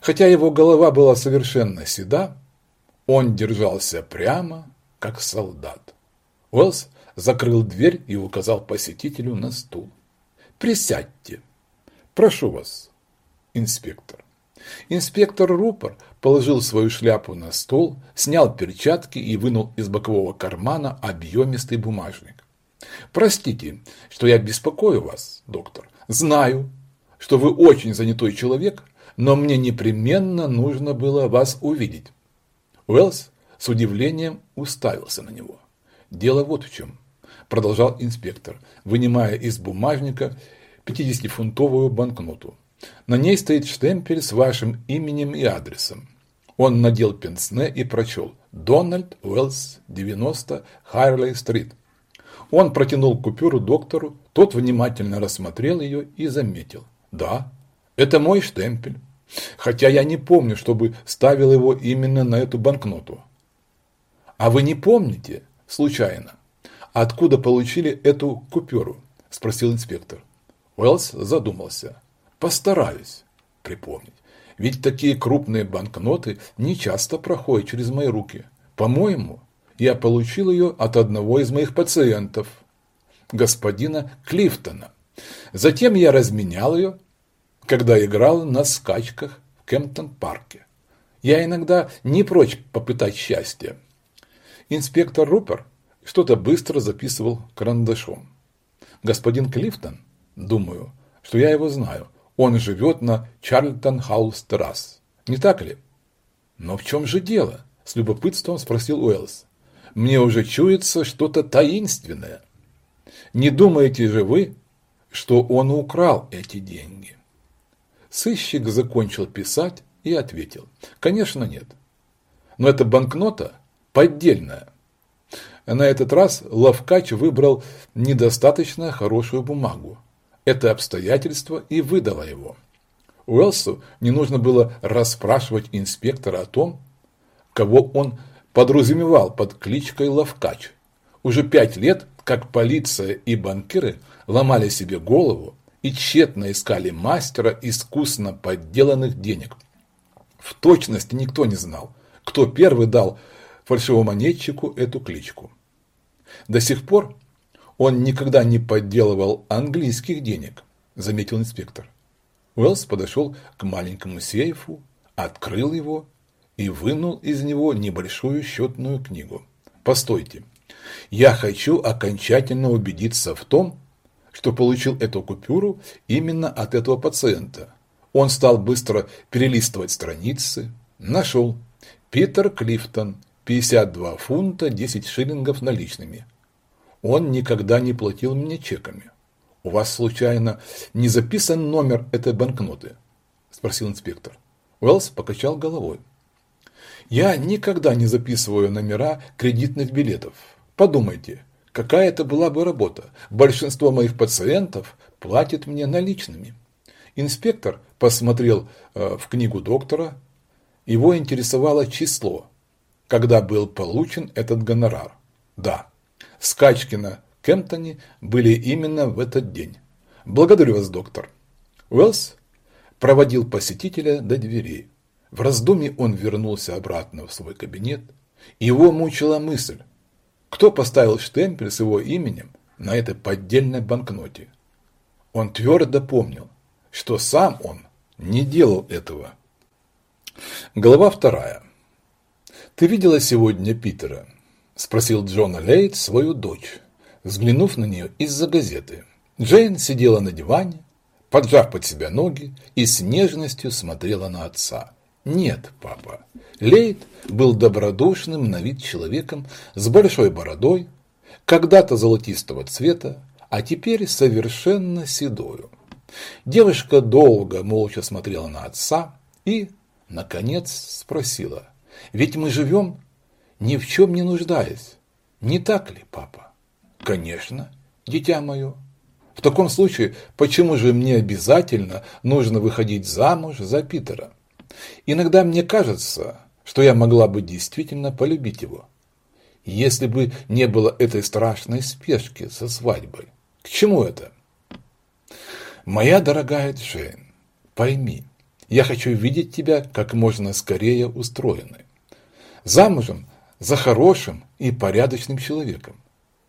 Хотя его голова была совершенно седа, он держался прямо, как солдат. Уэллс закрыл дверь и указал посетителю на стул. «Присядьте. Прошу вас, инспектор». Инспектор Рупор положил свою шляпу на стол, снял перчатки и вынул из бокового кармана объемистый бумажник. «Простите, что я беспокою вас, доктор. Знаю, что вы очень занятой человек, но мне непременно нужно было вас увидеть». Уэллс с удивлением уставился на него. «Дело вот в чем», – продолжал инспектор, вынимая из бумажника 50-фунтовую банкноту. На ней стоит штемпель с вашим именем и адресом. Он надел пенсне и прочел «Дональд Уэллс, 90, Хайрлей-стрит». Он протянул купюру доктору, тот внимательно рассмотрел ее и заметил. «Да, это мой штемпель, хотя я не помню, чтобы ставил его именно на эту банкноту». «А вы не помните, случайно, откуда получили эту купюру?» – спросил инспектор. Уэллс задумался. Постараюсь припомнить. Ведь такие крупные банкноты не часто проходят через мои руки. По-моему, я получил ее от одного из моих пациентов, господина Клифтона. Затем я разменял ее, когда играл на скачках в Кемптон-парке. Я иногда не прочь попытать счастье. Инспектор Рупер что-то быстро записывал карандашом. Господин Клифтон, думаю, что я его знаю – он живет на Чарльтон-хаус-террас. Не так ли? Но в чем же дело? С любопытством спросил Уэллс. Мне уже чуется что-то таинственное. Не думаете же вы, что он украл эти деньги? Сыщик закончил писать и ответил. Конечно нет. Но эта банкнота поддельная. На этот раз Лавкач выбрал недостаточно хорошую бумагу это обстоятельство и выдало его. Уэлсу не нужно было расспрашивать инспектора о том, кого он подразумевал под кличкой Лавкач. Уже пять лет, как полиция и банкиры ломали себе голову и тщетно искали мастера искусно подделанных денег. В точности никто не знал, кто первый дал фальшивомонетчику эту кличку. До сих пор он никогда не подделывал английских денег, заметил инспектор. Уэллс подошел к маленькому сейфу, открыл его и вынул из него небольшую счетную книгу. Постойте, я хочу окончательно убедиться в том, что получил эту купюру именно от этого пациента. Он стал быстро перелистывать страницы, нашел Питер Клифтон, 52 фунта 10 шиллингов наличными. Он никогда не платил мне чеками. У вас, случайно, не записан номер этой банкноты? Спросил инспектор. Уэллс покачал головой. Я никогда не записываю номера кредитных билетов. Подумайте, какая это была бы работа. Большинство моих пациентов платят мне наличными. Инспектор посмотрел э, в книгу доктора. Его интересовало число, когда был получен этот гонорар. Да, Скачки на Кемптоне были именно в этот день. Благодарю вас, доктор. Уэллс проводил посетителя до дверей. В раздумье он вернулся обратно в свой кабинет. Его мучила мысль, кто поставил штемпель с его именем на этой поддельной банкноте. Он твердо помнил, что сам он не делал этого. Глава вторая. Ты видела сегодня Питера? спросил Джона Лейт свою дочь, взглянув на нее из-за газеты. Джейн сидела на диване, поджав под себя ноги и с нежностью смотрела на отца. «Нет, папа». Лейт был добродушным на вид человеком с большой бородой, когда-то золотистого цвета, а теперь совершенно седою. Девушка долго молча смотрела на отца и, наконец, спросила, «Ведь мы живем ни в чем не нуждаясь. Не так ли, папа? Конечно, дитя мое. В таком случае, почему же мне обязательно нужно выходить замуж за Питера? Иногда мне кажется, что я могла бы действительно полюбить его. Если бы не было этой страшной спешки со свадьбой. К чему это? Моя дорогая Джейн, пойми, Я хочу видеть тебя как можно скорее устроенной. Замужем за хорошим и порядочным человеком.